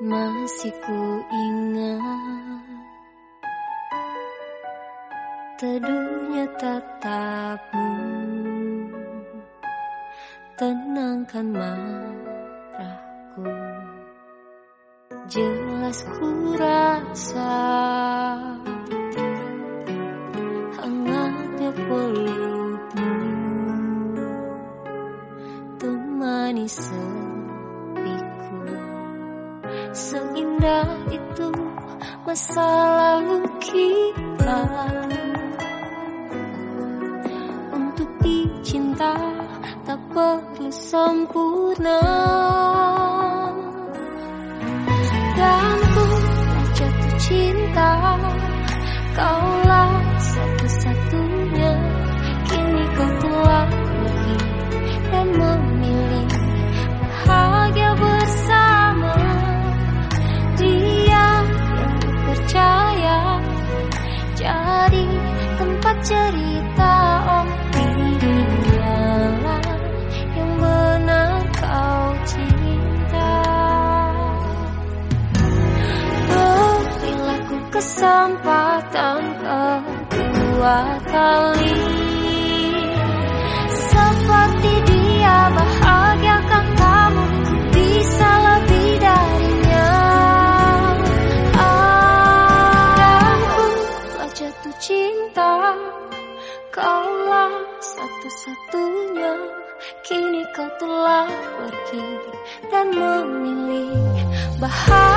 Masih ku ingat Teduhnya tatapmu. Tenangkan marahku. Jelas ku rasa Hangatnya pelukmu Temani Seindah itu masa lalu kita. Untuk dicinta tak perlu sempurna. Dan ku jatuh cinta. Kaulah tempat cerita oh dirinya yang benar kau cinta. Berilah ku kesempatan kedua kali cinta kaulah satu-satunya. Kini kau telah pergi dan memilih bahagia